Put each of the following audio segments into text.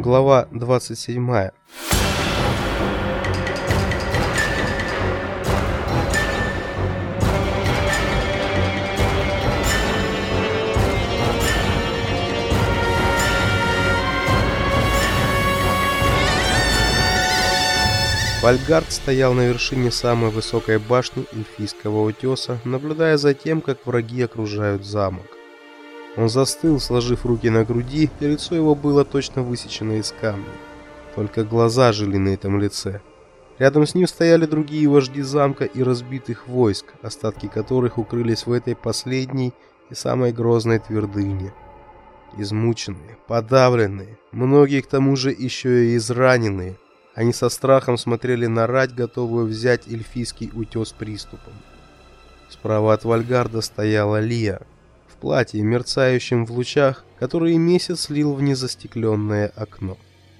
Глава 27. Вальгард стоял на вершине самой высокой башни эльфийского утеса, наблюдая за тем, как враги окружают замок. Он застыл, сложив руки на груди, и лицо его было точно высечено из камня. Только глаза жили на этом лице. Рядом с ним стояли другие вожди замка и разбитых войск, остатки которых укрылись в этой последней и самой грозной твердыне. Измученные, подавленные, многие к тому же еще и израненные, они со страхом смотрели на рать, готовую взять эльфийский утес приступом. Справа от Вальгарда стояла Лия, платье, мерцающем в лучах, которые месяц лил в незастекленное окно.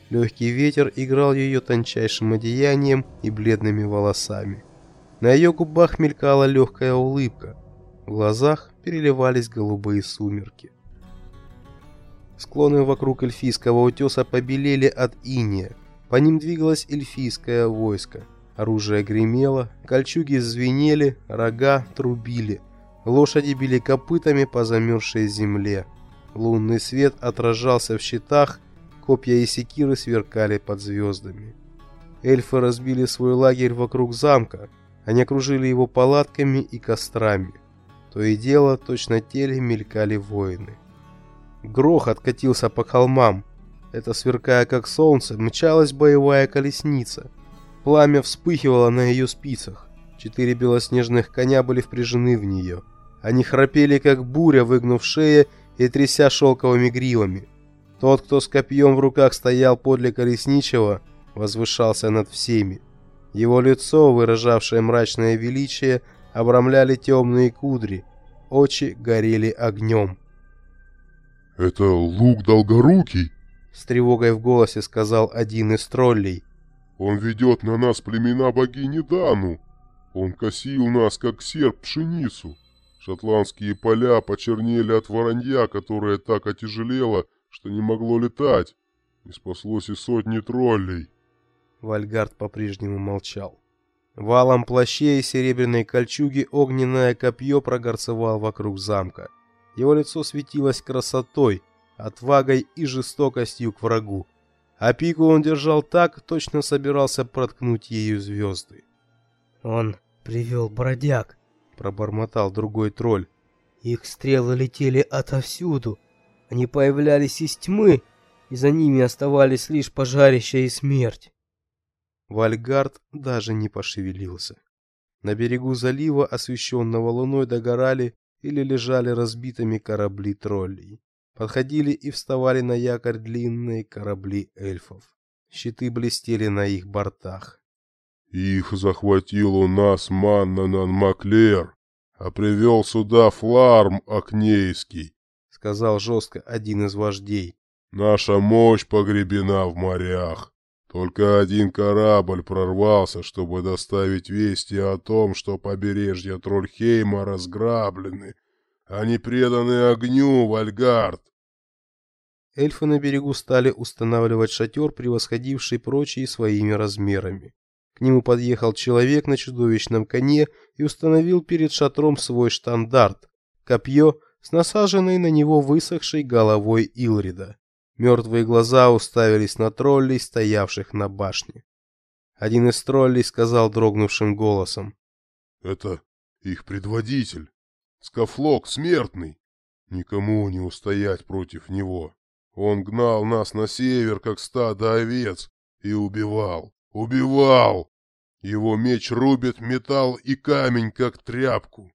Легкий ветер играл ее тончайшим одеянием и бледными волосами. На ее губах мелькала легкая улыбка, в глазах переливались голубые сумерки. Склоны вокруг эльфийского утеса побелели от иния, по ним двигалось эльфийское войско. Оружие гремело, кольчуги звенели, рога трубили – Лошади били копытами по замерзшей земле. Лунный свет отражался в щитах, копья и секиры сверкали под звездами. Эльфы разбили свой лагерь вокруг замка, они окружили его палатками и кострами. То и дело, точно теле мелькали воины. Грохот катился по холмам. Это, сверкая как солнце, мчалась боевая колесница. Пламя вспыхивало на ее спицах. Четыре белоснежных коня были впряжены в нее. Они храпели, как буря, выгнув шеи и тряся шелковыми гривами. Тот, кто с копьем в руках стоял подле колесничего, возвышался над всеми. Его лицо, выражавшее мрачное величие, обрамляли темные кудри, очи горели огнем. «Это лук долгорукий?» — с тревогой в голосе сказал один из троллей. «Он ведет на нас племена богини Дану!» Он косил нас, как серп пшеницу. Шотландские поля почернели от воронья, которое так отяжелело, что не могло летать. И спаслось и сотни троллей. Вальгард по-прежнему молчал. Валом плащей и серебряной кольчуги огненное копье прогорцевал вокруг замка. Его лицо светилось красотой, отвагой и жестокостью к врагу. А пику он держал так, точно собирался проткнуть ею звезды. «Он привел бродяг», — пробормотал другой тролль. «Их стрелы летели отовсюду. Они появлялись из тьмы, и за ними оставались лишь пожарище и смерть». Вальгард даже не пошевелился. На берегу залива, освещенного луной, догорали или лежали разбитыми корабли троллей. Подходили и вставали на якорь длинные корабли эльфов. Щиты блестели на их бортах. Их захватил у нас Маннанан Маклер, а привел сюда Фларм Акнейский, — сказал жестко один из вождей. Наша мощь погребена в морях. Только один корабль прорвался, чтобы доставить вести о том, что побережья Трольхейма разграблены. Они преданы огню, Вальгард. Эльфы на берегу стали устанавливать шатер, превосходивший прочие своими размерами. К нему подъехал человек на чудовищном коне и установил перед шатром свой штандарт — копье с насаженной на него высохшей головой Илрида. Мертвые глаза уставились на троллей, стоявших на башне. Один из троллей сказал дрогнувшим голосом. — Это их предводитель. Скафлок смертный. Никому не устоять против него. Он гнал нас на север, как стадо овец, и убивал. Убивал! Его меч рубит металл и камень, как тряпку.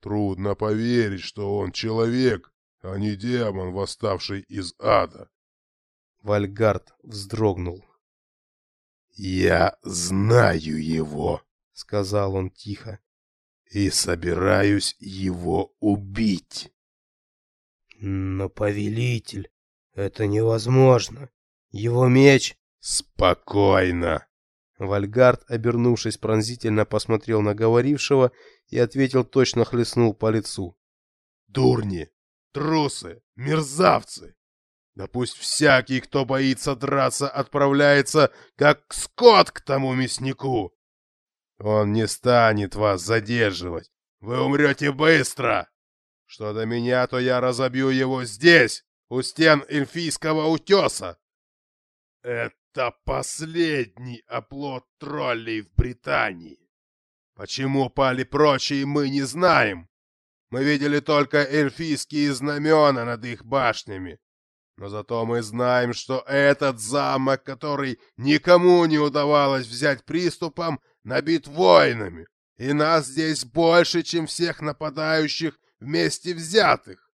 Трудно поверить, что он человек, а не демон, восставший из ада. Вальгард вздрогнул. «Я знаю его», — сказал он тихо, — «и собираюсь его убить». «Но, повелитель, это невозможно. Его меч...» «Спокойно!» Вальгард, обернувшись пронзительно, посмотрел на говорившего и ответил, точно хлестнул по лицу. «Дурни! Трусы! Мерзавцы! Да пусть всякий, кто боится драться, отправляется, как скот к тому мяснику. Он не станет вас задерживать. Вы умрете быстро. Что до меня, то я разобью его здесь, у стен эльфийского утеса. Это последний оплот троллей в Британии. Почему пали прочие, мы не знаем. Мы видели только эльфийские знамена над их башнями. Но зато мы знаем, что этот замок, который никому не удавалось взять приступом, набит воинами, и нас здесь больше, чем всех нападающих вместе взятых.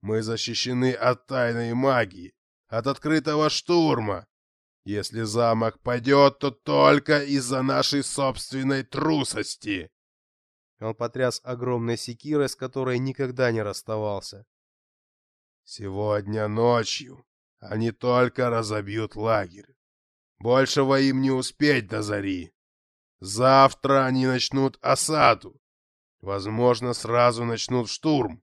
Мы защищены от тайной магии, от открытого штурма. Если замок падет, то только из-за нашей собственной трусости. Он потряс огромной секирой, с которой никогда не расставался. Сегодня ночью они только разобьют лагерь. Большего им не успеть до зари. Завтра они начнут осаду. Возможно, сразу начнут штурм.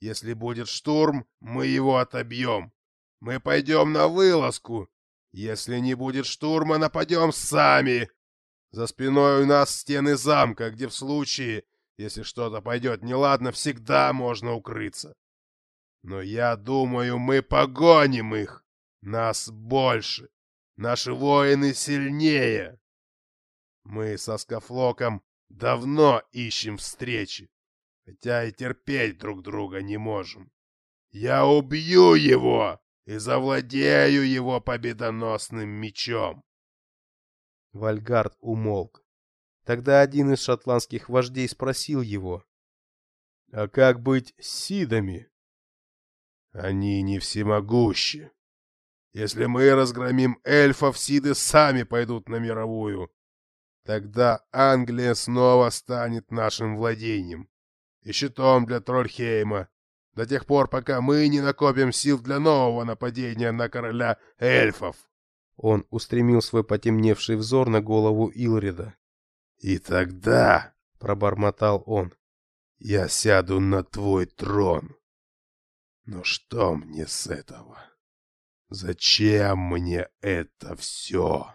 Если будет штурм, мы его отобьем. Мы пойдем на вылазку. Если не будет штурма, нападем сами. За спиной у нас стены замка, где в случае, если что-то пойдет неладно, всегда можно укрыться. Но я думаю, мы погоним их. Нас больше. Наши воины сильнее. Мы со Скафлоком давно ищем встречи, хотя и терпеть друг друга не можем. Я убью его и завладею его победоносным мечом. Вальгард умолк. Тогда один из шотландских вождей спросил его. — А как быть с сидами? Они не всемогущи. Если мы разгромим эльфов, сиды сами пойдут на мировую. Тогда Англия снова станет нашим владением и щитом для Трольхейма, до тех пор, пока мы не накопим сил для нового нападения на короля эльфов. Он устремил свой потемневший взор на голову Илрида. «И тогда», — пробормотал он, — «я сяду на твой трон». Но что мне с этого? Зачем мне это все?